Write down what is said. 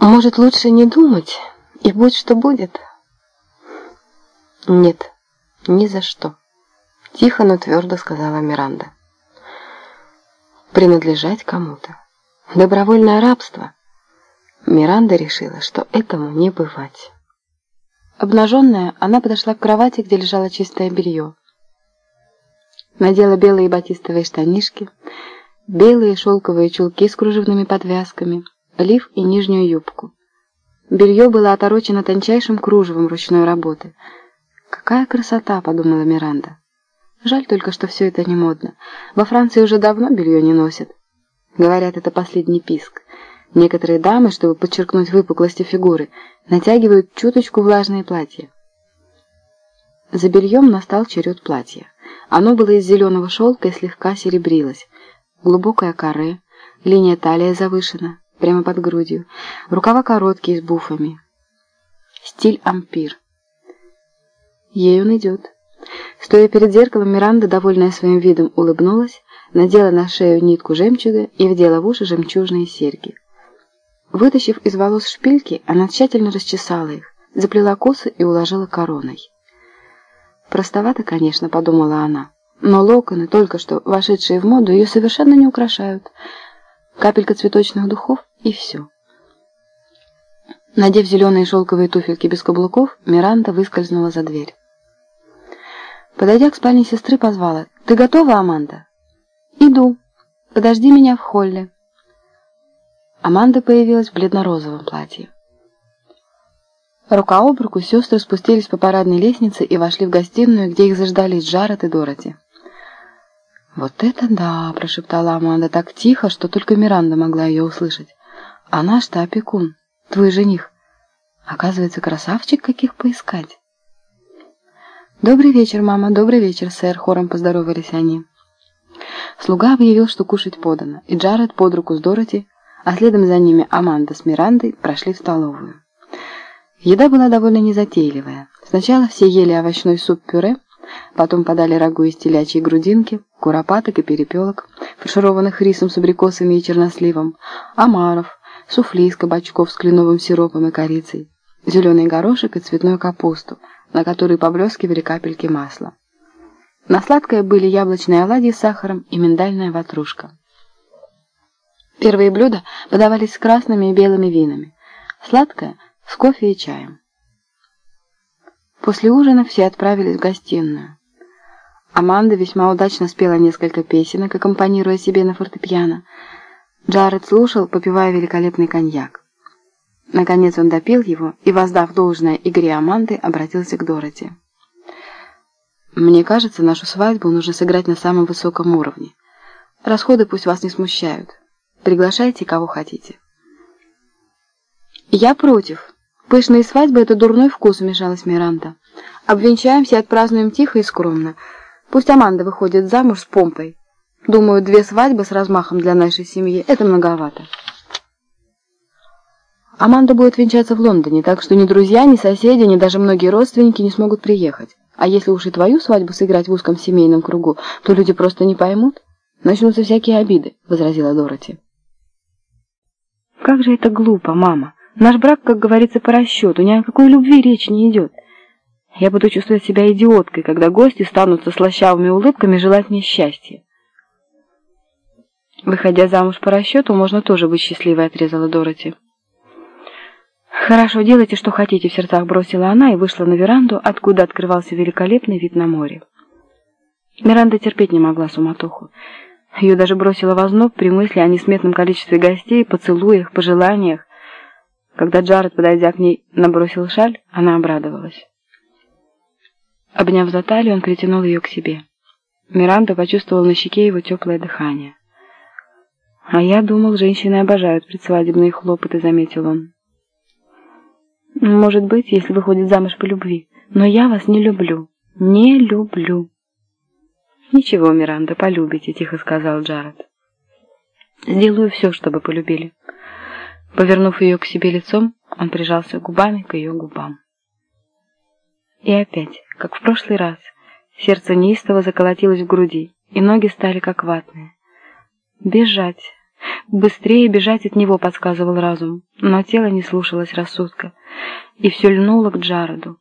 Может, лучше не думать, и будь что будет? Нет, ни за что. Тихо, но твердо сказала Миранда. Принадлежать кому-то. Добровольное рабство. Миранда решила, что этому не бывать. Обнаженная, она подошла к кровати, где лежало чистое белье. Надела белые батистовые штанишки, белые шелковые чулки с кружевными подвязками, лиф и нижнюю юбку. Белье было оторочено тончайшим кружевом ручной работы. «Какая красота!» — подумала Миранда. Жаль только, что все это не модно. Во Франции уже давно белье не носят. Говорят, это последний писк. Некоторые дамы, чтобы подчеркнуть выпуклости фигуры, натягивают чуточку влажные платья. За бельем настал черед платья. Оно было из зеленого шелка и слегка серебрилось. Глубокое каре, линия талии завышена, прямо под грудью, рукава короткие с буфами. Стиль ампир. Ей он идет. Стоя перед зеркалом, Миранда, довольная своим видом, улыбнулась, надела на шею нитку жемчуга и вдела в уши жемчужные серьги. Вытащив из волос шпильки, она тщательно расчесала их, заплела косы и уложила короной. «Простовато, конечно», — подумала она, но локоны, только что вошедшие в моду, ее совершенно не украшают. Капелька цветочных духов и все. Надев зеленые шелковые туфельки без каблуков, Миранда выскользнула за дверь. Подойдя к спальне сестры, позвала. «Ты готова, Аманда?» «Иду. Подожди меня в холле». Аманда появилась в бледно-розовом платье. Рука об руку сестры спустились по парадной лестнице и вошли в гостиную, где их заждались Джаред и Дороти. «Вот это да!» – прошептала Аманда так тихо, что только Миранда могла ее услышать. «А наш-то опекун, твой жених. Оказывается, красавчик, каких поискать!» «Добрый вечер, мама, добрый вечер, сэр», — хором поздоровались они. Слуга объявил, что кушать подано, и Джаред под руку с Дороти, а следом за ними Аманда с Мирандой прошли в столовую. Еда была довольно незатейливая. Сначала все ели овощной суп-пюре, потом подали рагу из телячьей грудинки, куропаток и перепелок, фаршированных рисом с абрикосами и черносливом, омаров, суфли из кабачков с кленовым сиропом и корицей, зеленый горошек и цветную капусту – на которой поблескивали капельки масла. На сладкое были яблочные оладьи с сахаром и миндальная ватрушка. Первые блюда подавались с красными и белыми винами, сладкое – с кофе и чаем. После ужина все отправились в гостиную. Аманда весьма удачно спела несколько песенок, аккомпанируя себе на фортепиано. Джаред слушал, попивая великолепный коньяк. Наконец он допил его и, воздав должное игре Аманды, обратился к Дороти. «Мне кажется, нашу свадьбу нужно сыграть на самом высоком уровне. Расходы пусть вас не смущают. Приглашайте, кого хотите». «Я против. Пышные свадьбы — это дурной вкус», — вмешалась Миранда. «Обвенчаемся и отпразднуем тихо и скромно. Пусть Аманда выходит замуж с помпой. Думаю, две свадьбы с размахом для нашей семьи — это многовато». Аманда будет венчаться в Лондоне, так что ни друзья, ни соседи, ни даже многие родственники не смогут приехать. А если уж и твою свадьбу сыграть в узком семейном кругу, то люди просто не поймут. Начнутся всякие обиды, — возразила Дороти. Как же это глупо, мама. Наш брак, как говорится, по расчету, ни о какой любви речь не идет. Я буду чувствовать себя идиоткой, когда гости станут со слащавыми улыбками желать мне счастья. Выходя замуж по расчету, можно тоже быть счастливой, отрезала Дороти. «Хорошо, делайте, что хотите», — в сердцах бросила она и вышла на веранду, откуда открывался великолепный вид на море. Миранда терпеть не могла суматоху. Ее даже бросило в озноб при мысли о несметном количестве гостей, поцелуях, пожеланиях. Когда Джаред, подойдя к ней, набросил шаль, она обрадовалась. Обняв за талию, он притянул ее к себе. Миранда почувствовала на щеке его теплое дыхание. «А я думал, женщины обожают предсвадебные хлопоты», — заметил он. Может быть, если выходит замуж по любви. Но я вас не люблю. Не люблю. Ничего, Миранда, полюбите, тихо сказал Джаред. Сделаю все, чтобы полюбили. Повернув ее к себе лицом, он прижался губами к ее губам. И опять, как в прошлый раз, сердце неистово заколотилось в груди, и ноги стали как ватные. Бежать, Быстрее бежать от него подсказывал разум, но тело не слушалось рассудка, и все льнуло к Джареду.